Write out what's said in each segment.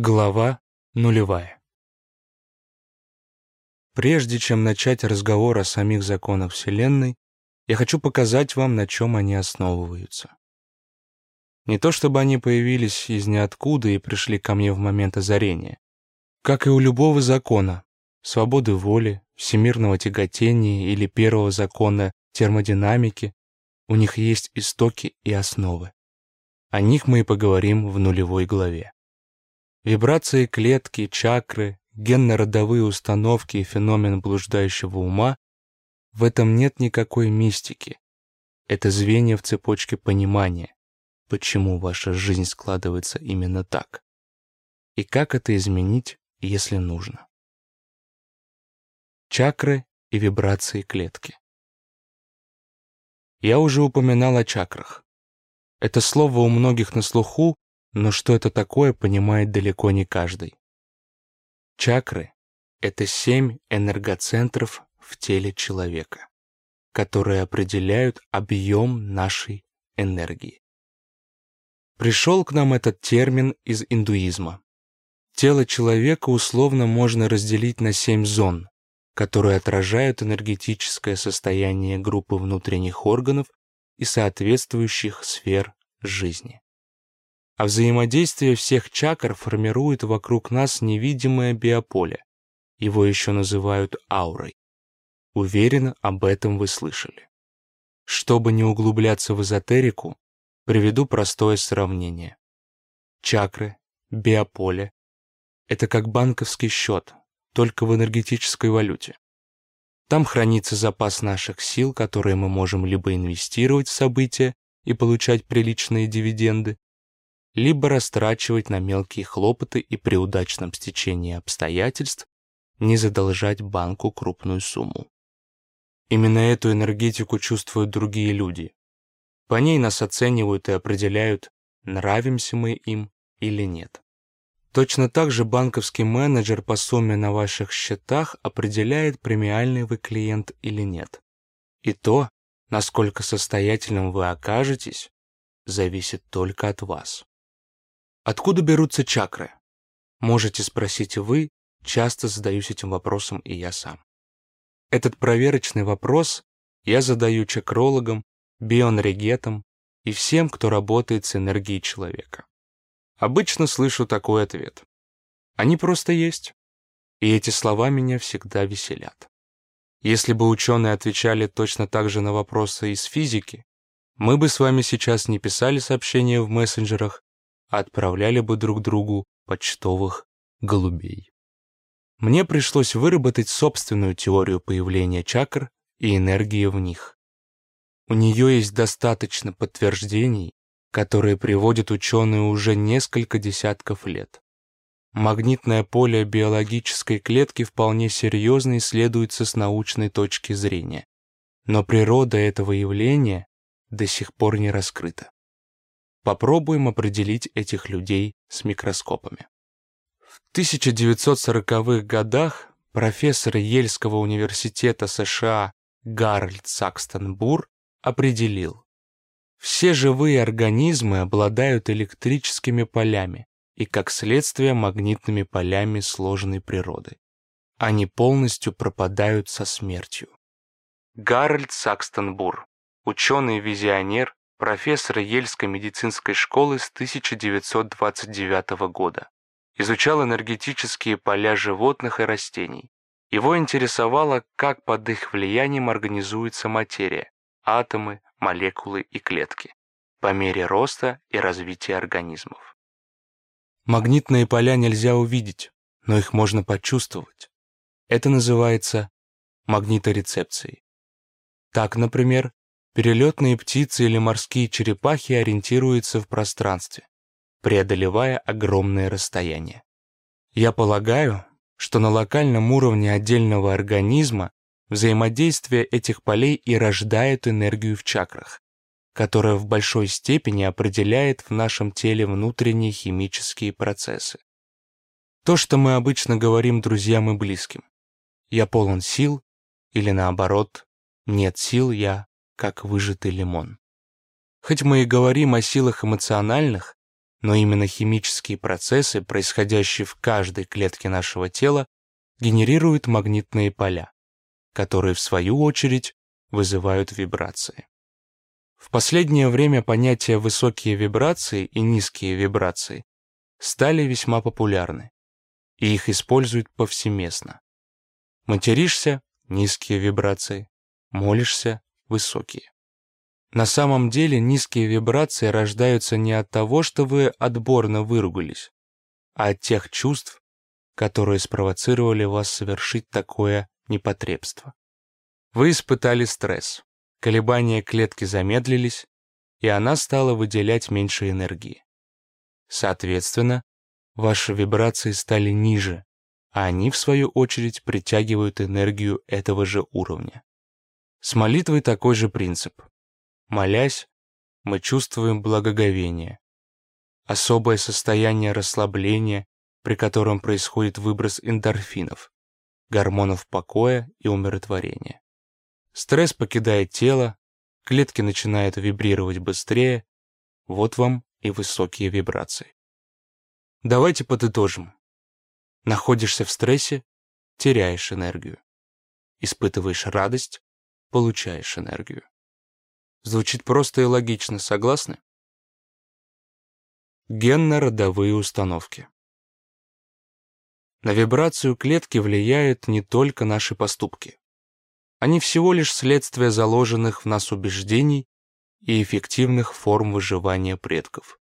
Глава нулевая. Прежде чем начать разговор о самих законах Вселенной, я хочу показать вам, на чем они основываются. Не то чтобы они появились из ниоткуда и пришли ко мне в момент озарения. Как и у любого закона, свободы воли, всемирного тяготения или первого закона термодинамики, у них есть истоки и основы. О них мы и поговорим в нулевой главе. Вибрации клетки, чакры, генно-родовые установки и феномен блуждающего ума — в этом нет никакой мистики. Это звенья в цепочке понимания, почему ваша жизнь складывается именно так. И как это изменить, если нужно. Чакры и вибрации клетки. Я уже упоминал о чакрах. Это слово у многих на слуху, но что это такое, понимает далеко не каждый. Чакры — это семь энергоцентров в теле человека, которые определяют объем нашей энергии. Пришел к нам этот термин из индуизма. Тело человека условно можно разделить на семь зон, которые отражают энергетическое состояние группы внутренних органов и соответствующих сфер жизни а взаимодействие всех чакр формирует вокруг нас невидимое биополе. Его еще называют аурой. Уверен, об этом вы слышали. Чтобы не углубляться в эзотерику, приведу простое сравнение. Чакры, биополе — это как банковский счет, только в энергетической валюте. Там хранится запас наших сил, которые мы можем либо инвестировать в события и получать приличные дивиденды, либо растрачивать на мелкие хлопоты и при удачном стечении обстоятельств не задолжать банку крупную сумму. Именно эту энергетику чувствуют другие люди. По ней нас оценивают и определяют, нравимся мы им или нет. Точно так же банковский менеджер по сумме на ваших счетах определяет, премиальный вы клиент или нет. И то, насколько состоятельным вы окажетесь, зависит только от вас. Откуда берутся чакры? Можете спросить вы, часто задаюсь этим вопросом и я сам. Этот проверочный вопрос я задаю чакрологам, бионрегетам и всем, кто работает с энергией человека. Обычно слышу такой ответ. Они просто есть. И эти слова меня всегда веселят. Если бы ученые отвечали точно так же на вопросы из физики, мы бы с вами сейчас не писали сообщения в мессенджерах отправляли бы друг другу почтовых голубей. Мне пришлось выработать собственную теорию появления чакр и энергии в них. У нее есть достаточно подтверждений, которые приводят ученые уже несколько десятков лет. Магнитное поле биологической клетки вполне серьезно исследуется с научной точки зрения, но природа этого явления до сих пор не раскрыта. Попробуем определить этих людей с микроскопами. В 1940-х годах профессор Йельского университета США Гарольд Сакстон Бур определил, все живые организмы обладают электрическими полями и, как следствие, магнитными полями сложной природы. Они полностью пропадают со смертью. Гарольд Сакстон Бур, ученый-визионер, профессор Йельской медицинской школы с 1929 года. Изучал энергетические поля животных и растений. Его интересовало, как под их влиянием организуется материя, атомы, молекулы и клетки, по мере роста и развития организмов. Магнитные поля нельзя увидеть, но их можно почувствовать. Это называется магниторецепцией. Так, например, Перелетные птицы или морские черепахи ориентируются в пространстве, преодолевая огромные расстояния. Я полагаю, что на локальном уровне отдельного организма взаимодействие этих полей и рождает энергию в чакрах, которая в большой степени определяет в нашем теле внутренние химические процессы. То, что мы обычно говорим друзьям и близким. Я полон сил, или наоборот, нет сил, я как выжатый лимон. Хоть мы и говорим о силах эмоциональных, но именно химические процессы, происходящие в каждой клетке нашего тела, генерируют магнитные поля, которые, в свою очередь, вызывают вибрации. В последнее время понятия «высокие вибрации» и «низкие вибрации» стали весьма популярны, и их используют повсеместно. Материшься — низкие вибрации, молишься — высокие. На самом деле низкие вибрации рождаются не от того, что вы отборно выругались, а от тех чувств, которые спровоцировали вас совершить такое непотребство. Вы испытали стресс, колебания клетки замедлились, и она стала выделять меньше энергии. Соответственно, ваши вибрации стали ниже, а они, в свою очередь, притягивают энергию этого же уровня. С молитвой такой же принцип. Молясь, мы чувствуем благоговение, особое состояние расслабления, при котором происходит выброс эндорфинов, гормонов покоя и умиротворения. Стресс покидает тело, клетки начинают вибрировать быстрее, вот вам и высокие вибрации. Давайте подытожим. Находишься в стрессе, теряешь энергию. Испытываешь радость, получаешь энергию. Звучит просто и логично, согласны? Генно-родовые установки. На вибрацию клетки влияют не только наши поступки. Они всего лишь следствие заложенных в нас убеждений и эффективных форм выживания предков.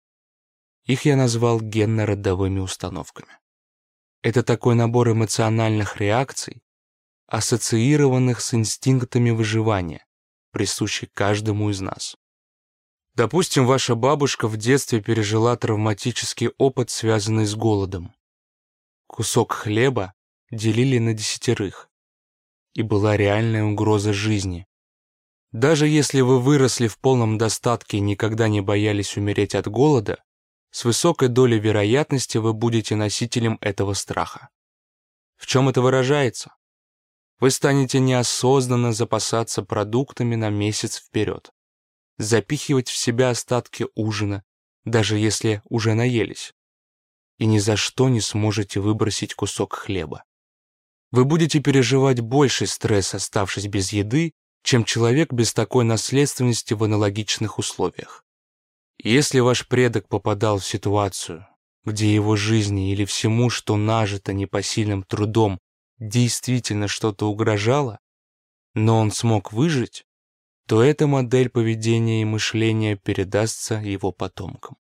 Их я назвал генно-родовыми установками. Это такой набор эмоциональных реакций, ассоциированных с инстинктами выживания, присущий каждому из нас. Допустим, ваша бабушка в детстве пережила травматический опыт, связанный с голодом. Кусок хлеба делили на десятерых, и была реальная угроза жизни. Даже если вы выросли в полном достатке и никогда не боялись умереть от голода, с высокой долей вероятности вы будете носителем этого страха. В чем это выражается? Вы станете неосознанно запасаться продуктами на месяц вперед, запихивать в себя остатки ужина, даже если уже наелись, и ни за что не сможете выбросить кусок хлеба. Вы будете переживать больший стресс, оставшись без еды, чем человек без такой наследственности в аналогичных условиях. Если ваш предок попадал в ситуацию, где его жизни или всему, что нажито непосильным трудом, действительно что-то угрожало, но он смог выжить, то эта модель поведения и мышления передастся его потомкам.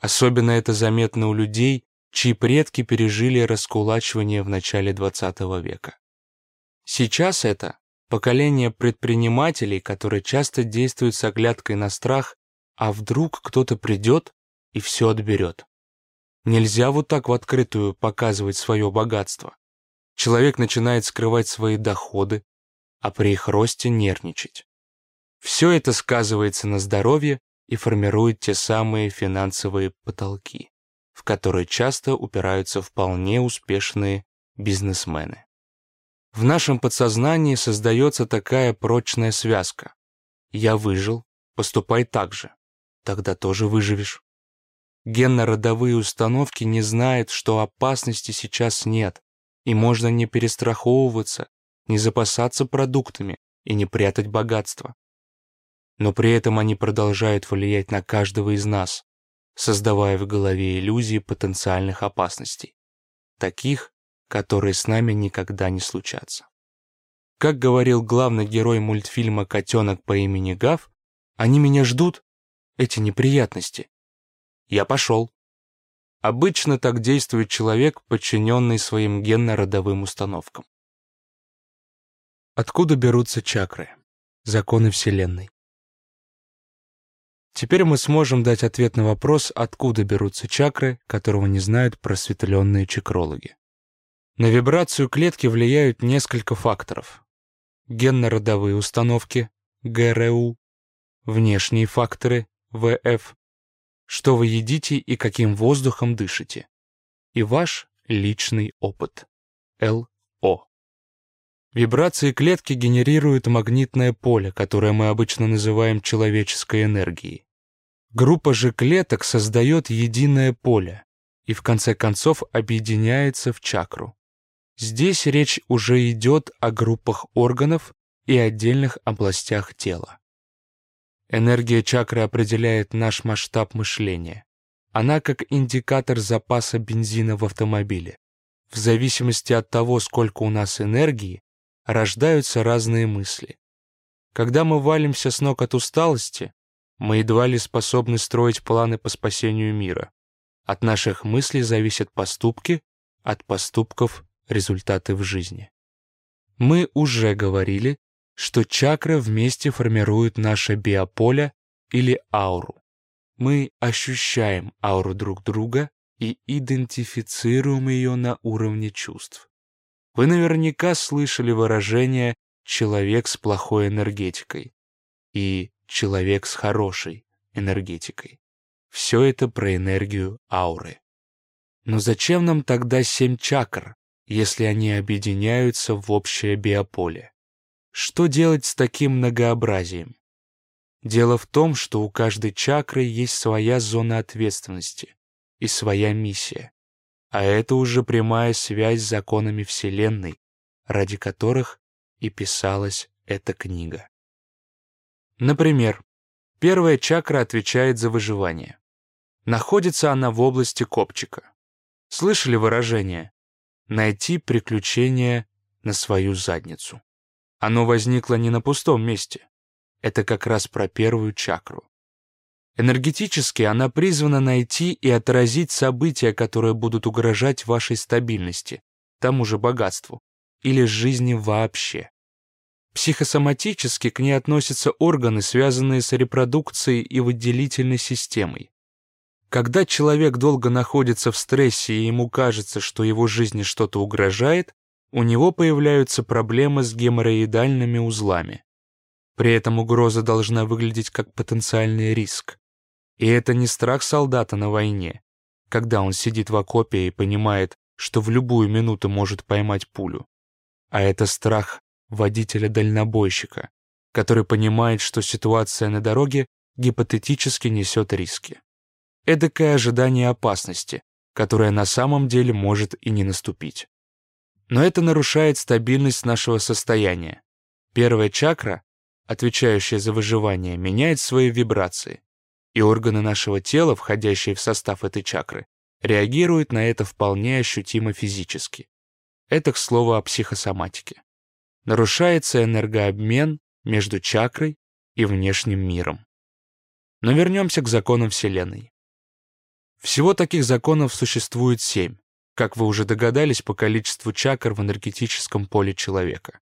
Особенно это заметно у людей, чьи предки пережили раскулачивание в начале XX века. Сейчас это поколение предпринимателей, которые часто действуют с оглядкой на страх а вдруг кто-то придет и все отберет? Нельзя вот так в открытую показывать свое богатство. Человек начинает скрывать свои доходы, а при их росте нервничать. Все это сказывается на здоровье и формирует те самые финансовые потолки, в которые часто упираются вполне успешные бизнесмены. В нашем подсознании создается такая прочная связка. Я выжил, поступай так же тогда тоже выживешь. Генно-родовые установки не знают, что опасности сейчас нет, и можно не перестраховываться, не запасаться продуктами и не прятать богатство. Но при этом они продолжают влиять на каждого из нас, создавая в голове иллюзии потенциальных опасностей, таких, которые с нами никогда не случатся. Как говорил главный герой мультфильма «Котенок по имени Гав», они меня ждут, эти неприятности. Я пошел. Обычно так действует человек, подчиненный своим генно-родовым установкам. Откуда берутся чакры? Законы Вселенной. Теперь мы сможем дать ответ на вопрос, откуда берутся чакры, которого не знают просветленные чакрологи. На вибрацию клетки влияют несколько факторов. Генно-родовые установки, ГРУ, внешние факторы, ВФ, что вы едите и каким воздухом дышите, и ваш личный опыт, ЛО. Вибрации клетки генерируют магнитное поле, которое мы обычно называем человеческой энергией. Группа же клеток создает единое поле и в конце концов объединяется в чакру. Здесь речь уже идет о группах органов и отдельных областях тела. Энергия чакры определяет наш масштаб мышления. Она как индикатор запаса бензина в автомобиле. В зависимости от того, сколько у нас энергии, рождаются разные мысли. Когда мы валимся с ног от усталости, мы едва ли способны строить планы по спасению мира. От наших мыслей зависят поступки, от поступков — результаты в жизни. Мы уже говорили, что чакры вместе формируют наше биополе или ауру. Мы ощущаем ауру друг друга и идентифицируем ее на уровне чувств. Вы наверняка слышали выражение «человек с плохой энергетикой» и «человек с хорошей энергетикой». Все это про энергию ауры. Но зачем нам тогда семь чакр, если они объединяются в общее биополе? Что делать с таким многообразием? Дело в том, что у каждой чакры есть своя зона ответственности и своя миссия. А это уже прямая связь с законами Вселенной, ради которых и писалась эта книга. Например, первая чакра отвечает за выживание. Находится она в области копчика. Слышали выражение «найти приключение на свою задницу»? Оно возникло не на пустом месте. Это как раз про первую чакру. Энергетически она призвана найти и отразить события, которые будут угрожать вашей стабильности, тому же богатству, или жизни вообще. Психосоматически к ней относятся органы, связанные с репродукцией и выделительной системой. Когда человек долго находится в стрессе и ему кажется, что его жизни что-то угрожает, у него появляются проблемы с геморроидальными узлами. При этом угроза должна выглядеть как потенциальный риск. И это не страх солдата на войне, когда он сидит в окопе и понимает, что в любую минуту может поймать пулю. А это страх водителя-дальнобойщика, который понимает, что ситуация на дороге гипотетически несет риски. Эдакое ожидание опасности, которая на самом деле может и не наступить. Но это нарушает стабильность нашего состояния. Первая чакра, отвечающая за выживание, меняет свои вибрации и органы нашего тела, входящие в состав этой чакры, реагируют на это вполне ощутимо физически. Это к слову о психосоматике. Нарушается энергообмен между чакрой и внешним миром. Но вернемся к законам Вселенной. Всего таких законов существует семь, как вы уже догадались по количеству чакр в энергетическом поле человека.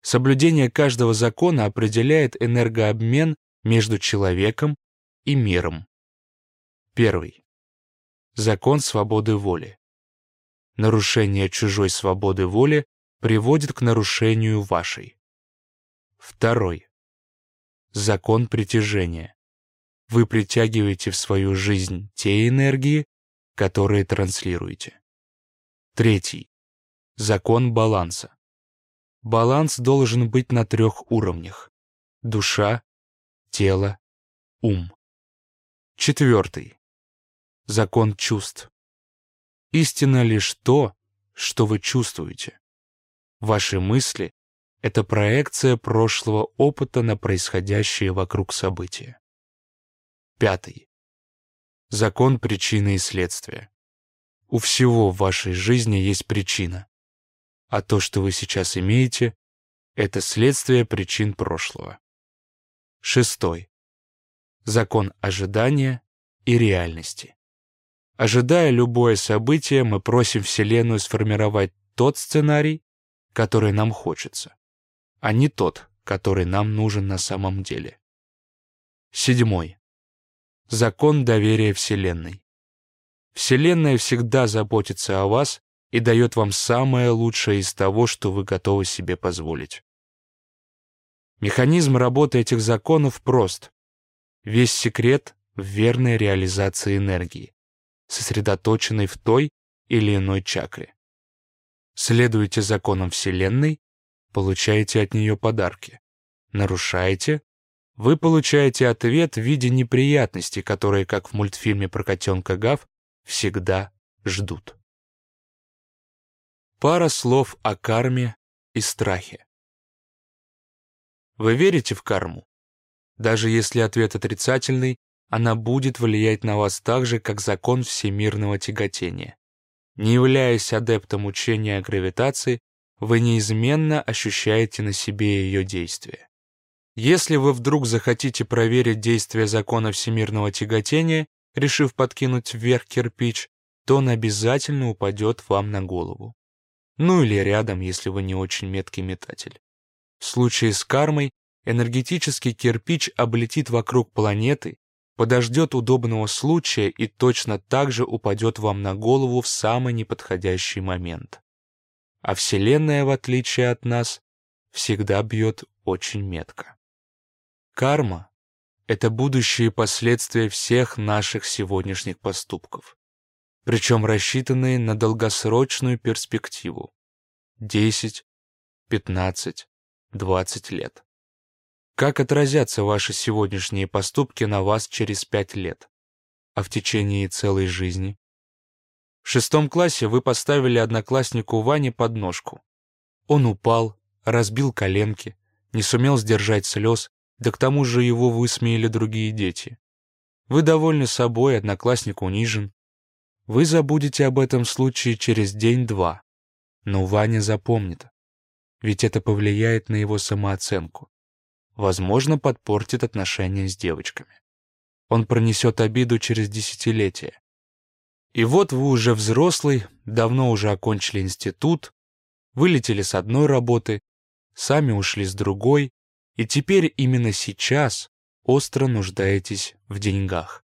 Соблюдение каждого закона определяет энергообмен между человеком и миром. Первый. Закон свободы воли. Нарушение чужой свободы воли приводит к нарушению вашей. Второй. Закон притяжения. Вы притягиваете в свою жизнь те энергии, которые транслируете. Третий. Закон баланса. Баланс должен быть на трех уровнях. Душа, тело, ум. Четвертый. Закон чувств. Истина лишь то, что вы чувствуете. Ваши мысли — это проекция прошлого опыта на происходящие вокруг события. Пятый. Закон причины и следствия. У всего в вашей жизни есть причина. А то, что вы сейчас имеете, это следствие причин прошлого. Шестой закон ожидания и реальности. Ожидая любое событие, мы просим Вселенную сформировать тот сценарий, который нам хочется, а не тот, который нам нужен на самом деле. Седьмой. Закон доверия Вселенной. Вселенная всегда заботится о вас и дает вам самое лучшее из того, что вы готовы себе позволить. Механизм работы этих законов прост. Весь секрет в верной реализации энергии, сосредоточенной в той или иной чакре. Следуйте законам Вселенной, получаете от нее подарки. Нарушаете вы получаете ответ в виде неприятностей, которые, как в мультфильме про котенка Гав, всегда ждут. Пара слов о карме и страхе. Вы верите в карму? Даже если ответ отрицательный, она будет влиять на вас так же, как закон всемирного тяготения. Не являясь адептом учения о гравитации, вы неизменно ощущаете на себе ее действие. Если вы вдруг захотите проверить действие закона всемирного тяготения, решив подкинуть вверх кирпич, то он обязательно упадет вам на голову. Ну или рядом, если вы не очень меткий метатель. В случае с кармой энергетический кирпич облетит вокруг планеты, подождет удобного случая и точно так же упадет вам на голову в самый неподходящий момент. А Вселенная, в отличие от нас, всегда бьет очень метко. Карма — это будущие последствия всех наших сегодняшних поступков, причем рассчитанные на долгосрочную перспективу — 10, 15, 20 лет. Как отразятся ваши сегодняшние поступки на вас через 5 лет, а в течение целой жизни? В шестом классе вы поставили однокласснику Ване подножку. Он упал, разбил коленки, не сумел сдержать слез да к тому же его высмеяли другие дети. Вы довольны собой, одноклассник унижен. Вы забудете об этом случае через день-два. Но Ваня запомнит, ведь это повлияет на его самооценку. Возможно, подпортит отношения с девочками. Он пронесет обиду через десятилетия. И вот вы уже взрослый, давно уже окончили институт, вылетели с одной работы, сами ушли с другой, и теперь именно сейчас остро нуждаетесь в деньгах.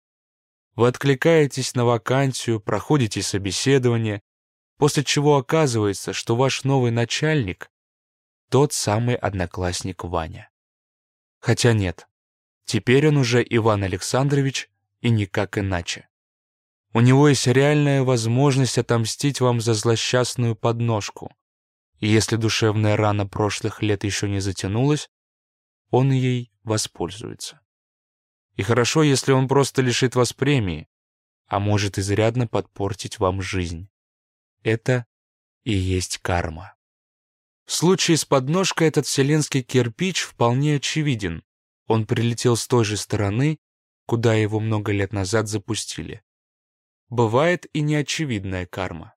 Вы откликаетесь на вакансию, проходите собеседование, после чего оказывается, что ваш новый начальник — тот самый одноклассник Ваня. Хотя нет, теперь он уже Иван Александрович и никак иначе. У него есть реальная возможность отомстить вам за злосчастную подножку. И если душевная рана прошлых лет еще не затянулась, он ей воспользуется. И хорошо, если он просто лишит вас премии, а может изрядно подпортить вам жизнь. Это и есть карма. В случае с подножкой этот вселенский кирпич вполне очевиден. Он прилетел с той же стороны, куда его много лет назад запустили. Бывает и неочевидная карма.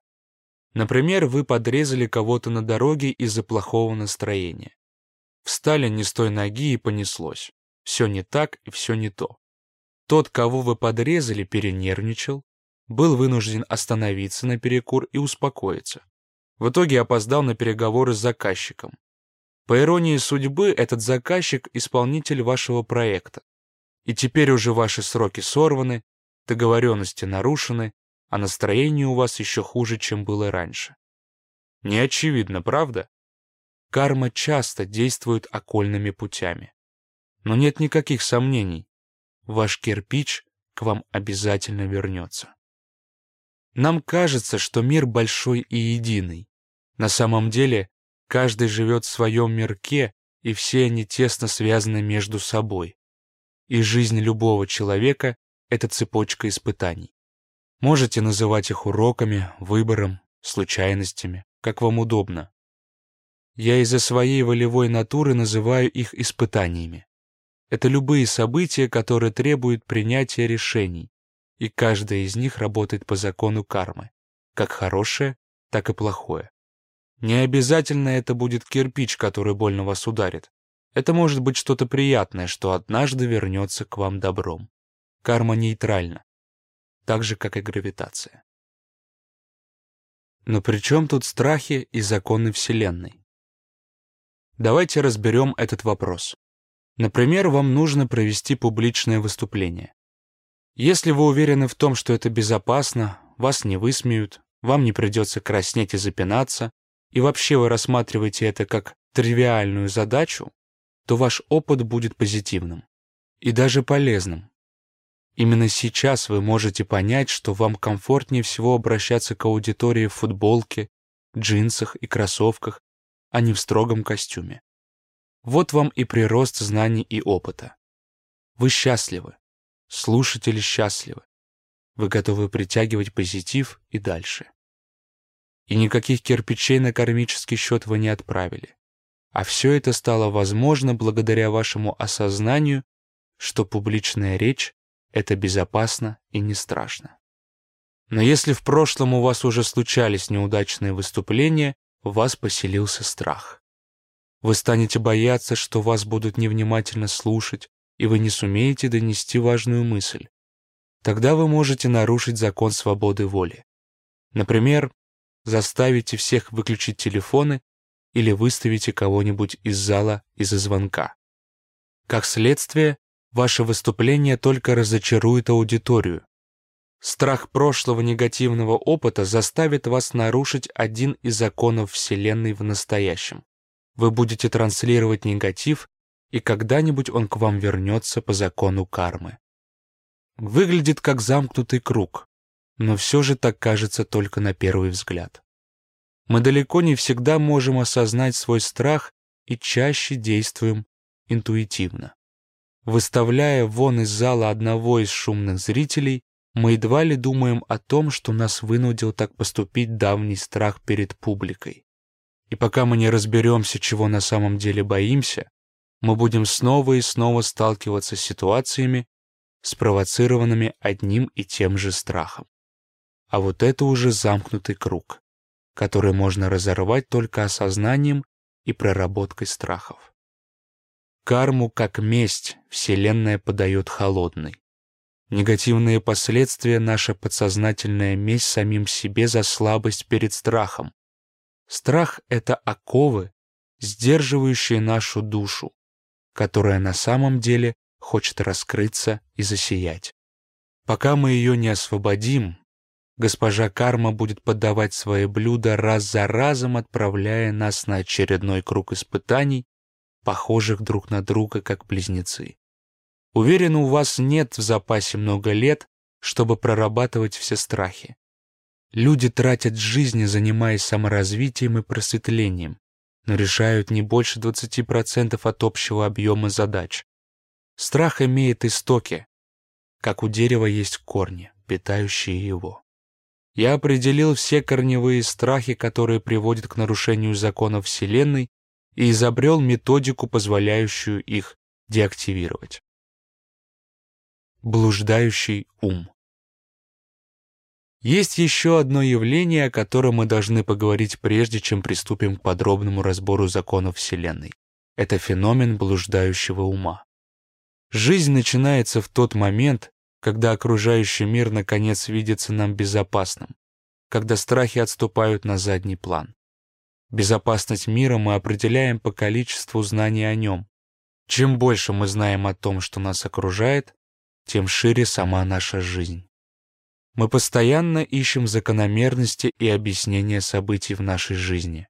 Например, вы подрезали кого-то на дороге из-за плохого настроения. Встали не с той ноги и понеслось. Все не так и все не то. Тот, кого вы подрезали, перенервничал, был вынужден остановиться на перекур и успокоиться. В итоге опоздал на переговоры с заказчиком. По иронии судьбы, этот заказчик – исполнитель вашего проекта. И теперь уже ваши сроки сорваны, договоренности нарушены, а настроение у вас еще хуже, чем было раньше. Не очевидно, правда? Карма часто действует окольными путями. Но нет никаких сомнений, ваш кирпич к вам обязательно вернется. Нам кажется, что мир большой и единый. На самом деле, каждый живет в своем мирке, и все они тесно связаны между собой. И жизнь любого человека — это цепочка испытаний. Можете называть их уроками, выбором, случайностями, как вам удобно. Я из-за своей волевой натуры называю их испытаниями. Это любые события, которые требуют принятия решений, и каждая из них работает по закону кармы, как хорошее, так и плохое. Не обязательно это будет кирпич, который больно вас ударит. Это может быть что-то приятное, что однажды вернется к вам добром. Карма нейтральна, так же, как и гравитация. Но при чем тут страхи и законы Вселенной? Давайте разберем этот вопрос. Например, вам нужно провести публичное выступление. Если вы уверены в том, что это безопасно, вас не высмеют, вам не придется краснеть и запинаться, и вообще вы рассматриваете это как тривиальную задачу, то ваш опыт будет позитивным и даже полезным. Именно сейчас вы можете понять, что вам комфортнее всего обращаться к аудитории в футболке, джинсах и кроссовках, а не в строгом костюме. Вот вам и прирост знаний и опыта. Вы счастливы. Слушатели счастливы. Вы готовы притягивать позитив и дальше. И никаких кирпичей на кармический счет вы не отправили. А все это стало возможно благодаря вашему осознанию, что публичная речь — это безопасно и не страшно. Но если в прошлом у вас уже случались неудачные выступления, в вас поселился страх. Вы станете бояться, что вас будут невнимательно слушать, и вы не сумеете донести важную мысль. Тогда вы можете нарушить закон свободы воли. Например, заставите всех выключить телефоны или выставите кого-нибудь из зала из-за звонка. Как следствие, ваше выступление только разочарует аудиторию. Страх прошлого негативного опыта заставит вас нарушить один из законов Вселенной в настоящем. Вы будете транслировать негатив, и когда-нибудь он к вам вернется по закону кармы. Выглядит как замкнутый круг, но все же так кажется только на первый взгляд. Мы далеко не всегда можем осознать свой страх и чаще действуем интуитивно. Выставляя вон из зала одного из шумных зрителей, мы едва ли думаем о том, что нас вынудил так поступить давний страх перед публикой. И пока мы не разберемся, чего на самом деле боимся, мы будем снова и снова сталкиваться с ситуациями, спровоцированными одним и тем же страхом. А вот это уже замкнутый круг который можно разорвать только осознанием и проработкой страхов. Карму как месть Вселенная подает холодной. Негативные последствия наша подсознательная месть самим себе за слабость перед страхом. Страх — это оковы, сдерживающие нашу душу, которая на самом деле хочет раскрыться и засиять. Пока мы ее не освободим, госпожа Карма будет подавать свои блюда раз за разом, отправляя нас на очередной круг испытаний, похожих друг на друга как близнецы. Уверен, у вас нет в запасе много лет, чтобы прорабатывать все страхи. Люди тратят жизни, занимаясь саморазвитием и просветлением, но решают не больше 20% от общего объема задач. Страх имеет истоки, как у дерева есть корни, питающие его. Я определил все корневые страхи, которые приводят к нарушению законов Вселенной, и изобрел методику, позволяющую их деактивировать. Блуждающий ум. Есть еще одно явление, о котором мы должны поговорить прежде, чем приступим к подробному разбору законов Вселенной. Это феномен блуждающего ума. Жизнь начинается в тот момент, когда окружающий мир наконец видится нам безопасным, когда страхи отступают на задний план. Безопасность мира мы определяем по количеству знаний о нем. Чем больше мы знаем о том, что нас окружает, тем шире сама наша жизнь. Мы постоянно ищем закономерности и объяснения событий в нашей жизни.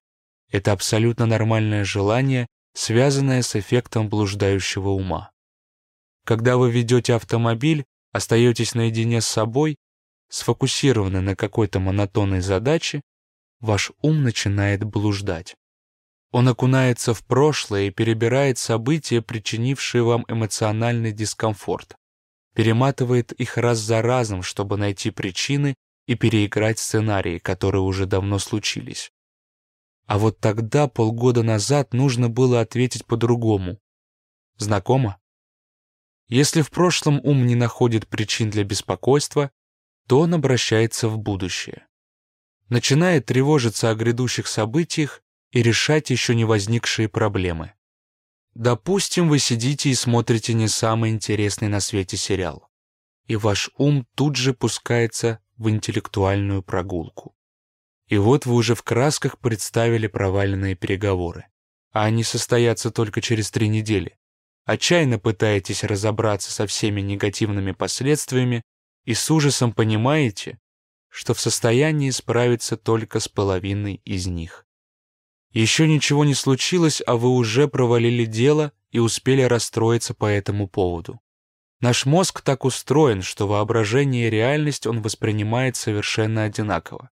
Это абсолютно нормальное желание, связанное с эффектом блуждающего ума. Когда вы ведете автомобиль, остаетесь наедине с собой, сфокусированы на какой-то монотонной задаче, ваш ум начинает блуждать. Он окунается в прошлое и перебирает события, причинившие вам эмоциональный дискомфорт, перематывает их раз за разом, чтобы найти причины и переиграть сценарии, которые уже давно случились. А вот тогда, полгода назад, нужно было ответить по-другому. Знакомо? Если в прошлом ум не находит причин для беспокойства, то он обращается в будущее. Начинает тревожиться о грядущих событиях и решать еще не возникшие проблемы. Допустим, вы сидите и смотрите не самый интересный на свете сериал, и ваш ум тут же пускается в интеллектуальную прогулку. И вот вы уже в красках представили проваленные переговоры, а они состоятся только через три недели отчаянно пытаетесь разобраться со всеми негативными последствиями и с ужасом понимаете, что в состоянии справиться только с половиной из них. Еще ничего не случилось, а вы уже провалили дело и успели расстроиться по этому поводу. Наш мозг так устроен, что воображение и реальность он воспринимает совершенно одинаково.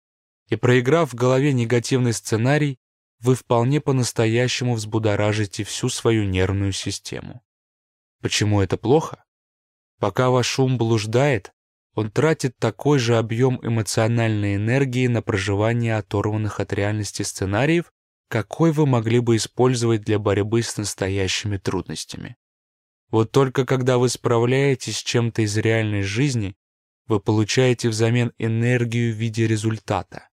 И проиграв в голове негативный сценарий, вы вполне по-настоящему взбудоражите всю свою нервную систему. Почему это плохо? Пока ваш ум блуждает, он тратит такой же объем эмоциональной энергии на проживание оторванных от реальности сценариев, какой вы могли бы использовать для борьбы с настоящими трудностями. Вот только когда вы справляетесь с чем-то из реальной жизни, вы получаете взамен энергию в виде результата.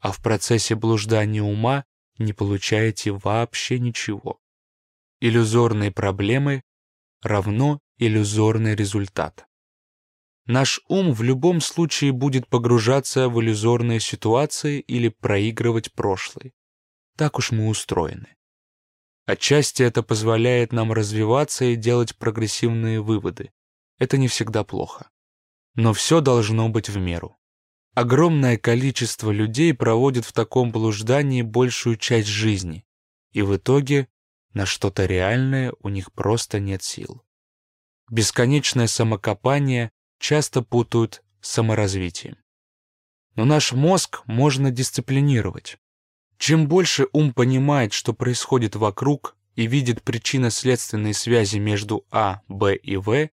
А в процессе блуждания ума не получаете вообще ничего. Иллюзорные проблемы равно иллюзорный результат. Наш ум в любом случае будет погружаться в иллюзорные ситуации или проигрывать прошлый. Так уж мы устроены. Отчасти это позволяет нам развиваться и делать прогрессивные выводы. Это не всегда плохо. Но все должно быть в меру. Огромное количество людей проводит в таком блуждании большую часть жизни, и в итоге на что-то реальное у них просто нет сил. Бесконечное самокопание часто путают с саморазвитием. Но наш мозг можно дисциплинировать. Чем больше ум понимает, что происходит вокруг, и видит причинно-следственные связи между А, Б и В,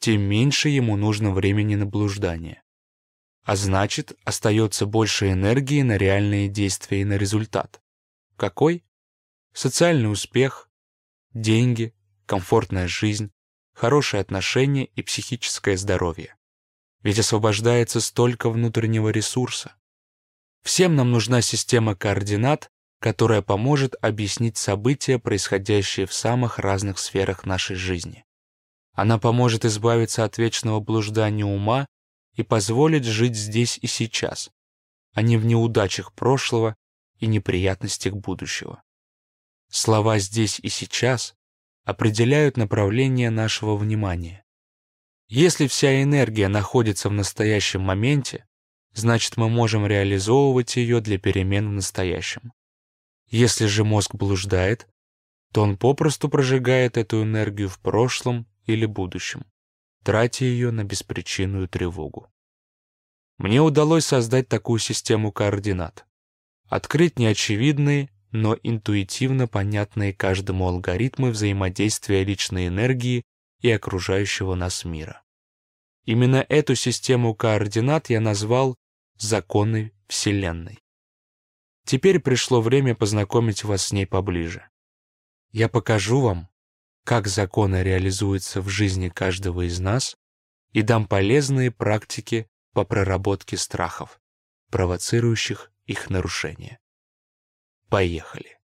тем меньше ему нужно времени на блуждание. А значит, остается больше энергии на реальные действия и на результат. Какой? Социальный успех, деньги, комфортная жизнь, хорошие отношения и психическое здоровье. Ведь освобождается столько внутреннего ресурса. Всем нам нужна система координат, которая поможет объяснить события, происходящие в самых разных сферах нашей жизни. Она поможет избавиться от вечного блуждания ума и позволит жить здесь и сейчас, а не в неудачах прошлого и неприятностях будущего. Слова «здесь и сейчас» определяют направление нашего внимания. Если вся энергия находится в настоящем моменте, значит мы можем реализовывать ее для перемен в настоящем. Если же мозг блуждает, то он попросту прожигает эту энергию в прошлом или будущем, тратя ее на беспричинную тревогу. Мне удалось создать такую систему координат. Открыть неочевидные, но интуитивно понятные каждому алгоритмы взаимодействия личной энергии и окружающего нас мира. Именно эту систему координат я назвал «законы Вселенной». Теперь пришло время познакомить вас с ней поближе. Я покажу вам, как законы реализуются в жизни каждого из нас и дам полезные практики по проработке страхов, провоцирующих их нарушение. Поехали.